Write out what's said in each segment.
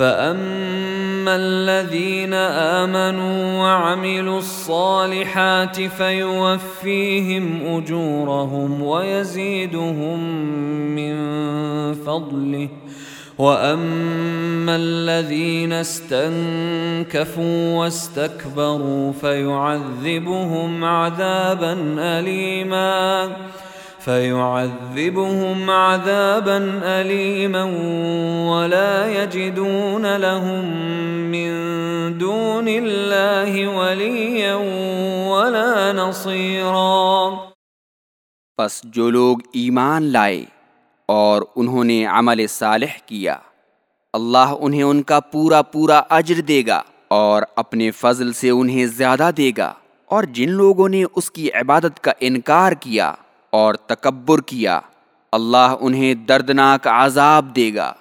فأما الذين آمنوا وعملوا الصالحات فيوفيهم أجورهم ويزيدهم من فضله واما الذين استنكفوا واستكبروا فيعذبهم عذابا اليما فيعذبهم عذابا اليما ولا يجدون لهم من دون الله وليا ولا نصيرا پس جو لوگ ایمان لائے اور انہوں نے عمل صالح کیا، اللہ انہیں ان کا پورا پورا اجر دے گا اور اپنے فضل سے انہیں زیادہ دے گا۔ اور جن لوگوں نے اس کی عبادت کا انکار کیا اور تکبر کیا۔ اللہ انہیں دردناک عذاب دے گا۔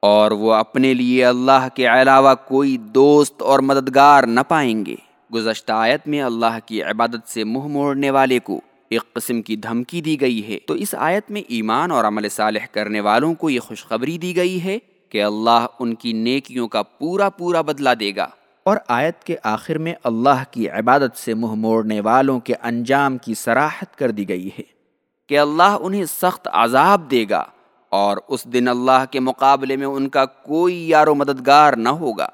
اور وہ اپنے لیے اللہ کے علاوہ کوئی دوست اور مددگار نہ پائیں گے۔ گزشتہ آیت میں اللہ کی عبادت سے منہ موڑنے والے کو ایک قسم کی دھمکی دی گئی ہے۔ تو اس آیت میں ایمان اور عمل صالح کرنے والوں کو یہ خوشخبری دی گئی ہے کہ اللہ ان کی نیکیوں کا پورا پورا بدلہ دے گا۔ اور آیت کے آخر میں اللہ کی عبادت سے منہ موڑنے والوں کے انجام کی سراحت کر دی گئی ہے۔ کہ اللہ انہیں سخت عذاب دے گا اور اس دن اللہ کے مقابلے میں ان کا کوئی یار و مددگار نہ ہوگا۔